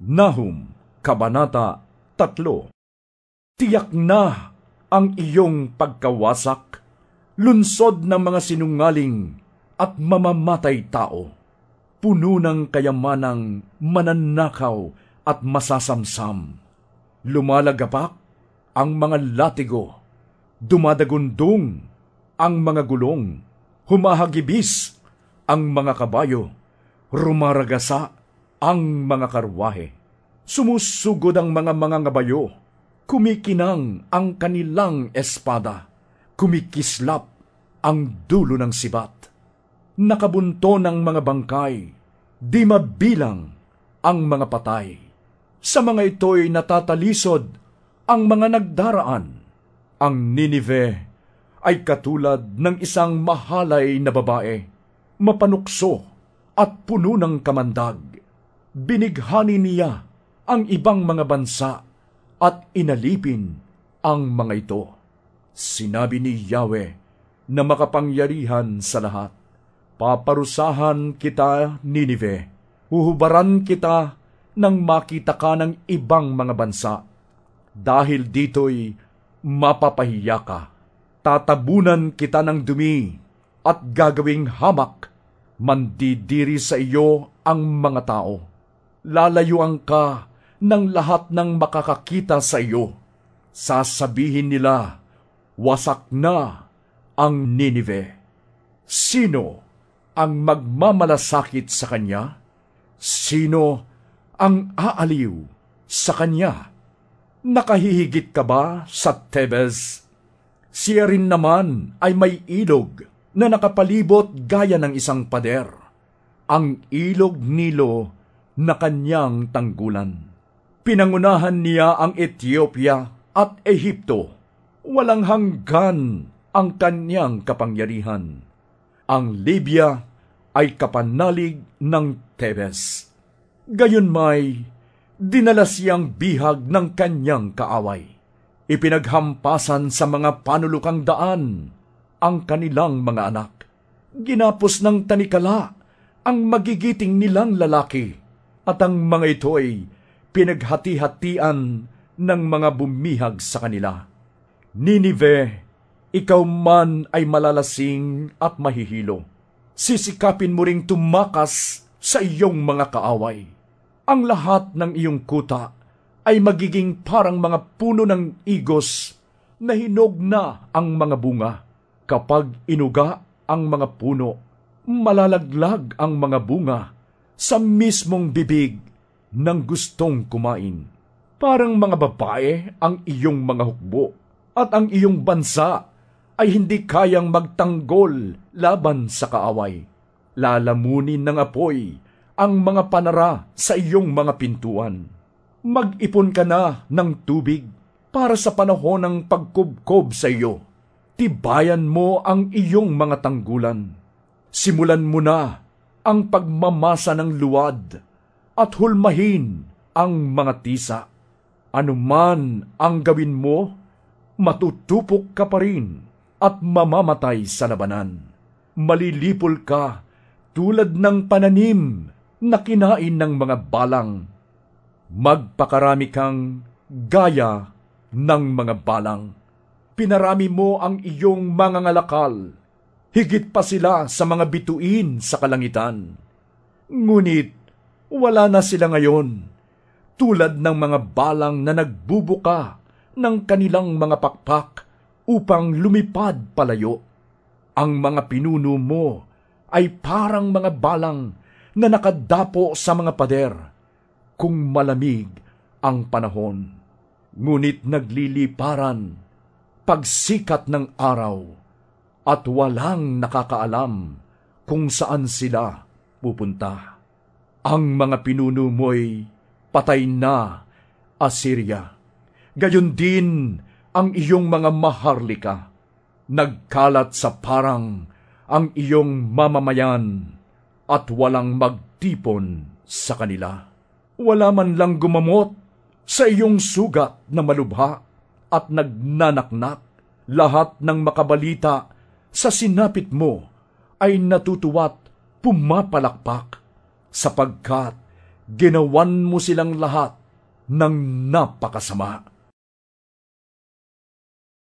Nahum, Kabanata 3 Tiyak na ang iyong pagkawasak, lunsod ng mga sinungaling at mamamatay tao, puno ng kayamanang mananakaw at masasamsam. Lumalagapak ang mga latigo, dumadagundong ang mga gulong, humahagibis ang mga kabayo, rumaragasa ang mga karwahe. Sumusugod ang mga mga ngabayo, kumikinang ang kanilang espada, kumikislap ang dulo ng sibat. Nakabunto ng mga bangkay, di mabilang ang mga patay. Sa mga ito'y natatalisod ang mga nagdaraan. Ang Ninive ay katulad ng isang mahalay na babae, mapanukso at puno ng kamandag binighani niya ang ibang mga bansa at inalipin ang mga ito. Sinabi ni Yahweh na makapangyarihan sa lahat, Paparusahan kita, Ninive, huhubaran kita nang makita ka ng ibang mga bansa. Dahil dito'y mapapahiya ka. Tatabunan kita ng dumi at gagawing hamak. Mandidiri sa iyo ang mga tao lalayuan ka ng lahat ng makakakita sa iyo. Sasabihin nila, wasak na ang Ninive. Sino ang magmamalasakit sa kanya? Sino ang aaliw sa kanya? Nakahihigit ka ba sa Tebes? Siya rin naman ay may ilog na nakapalibot gaya ng isang pader. Ang ilog Nilo na kanyang tanggulan. Pinangunahan niya ang Ethiopia at Ehipto. Walang hanggan ang kanyang kapangyarihan. Ang Libya ay kapanalig ng Tebes. Gayon may, dinala siyang bihag ng kanyang kaaway. Ipinaghampasan sa mga panulukang daan ang kanilang mga anak. Ginapos ng tanikala ang magigiting nilang lalaki at ang mga ito ay pinaghati-hatian ng mga bumihag sa kanila. Ninive, ikaw man ay malalasing at mahihilo. Sisikapin mo ring tumakas sa iyong mga kaaway. Ang lahat ng iyong kuta ay magiging parang mga puno ng igos na hinog na ang mga bunga. Kapag inuga ang mga puno, malalaglag ang mga bunga sa mismong bibig ng gustong kumain. Parang mga babae ang iyong mga hukbo at ang iyong bansa ay hindi kayang magtanggol laban sa kaaway. Lalamunin ng apoy ang mga panara sa iyong mga pintuan. Mag-ipon ka na ng tubig para sa panahon ng pagkubkob sa iyo. Tibayan mo ang iyong mga tanggulan. Simulan mo na ang pagmamasa ng luwad at hulmahin ang mga tisa. Anuman ang gawin mo, matutupok ka pa rin at mamamatay sa labanan. Malilipol ka tulad ng pananim na kinain ng mga balang. Magpakarami kang gaya ng mga balang. Pinarami mo ang iyong mga ngalakal higit pa sila sa mga bituin sa kalangitan. Ngunit wala na sila ngayon, tulad ng mga balang na nagbubuka ng kanilang mga pakpak upang lumipad palayo. Ang mga pinuno mo ay parang mga balang na nakadapo sa mga pader kung malamig ang panahon. Ngunit nagliliparan pagsikat ng araw at walang nakakaalam kung saan sila pupunta. Ang mga pinuno mo'y patay na, Assyria. Gayon din ang iyong mga maharlika. Nagkalat sa parang ang iyong mamamayan at walang magtipon sa kanila. Wala man lang gumamot sa iyong sugat na malubha at nagnanaknak lahat ng makabalita sa sinapit mo ay natutuwa't pumapalakpak sapagkat ginawan mo silang lahat ng napakasama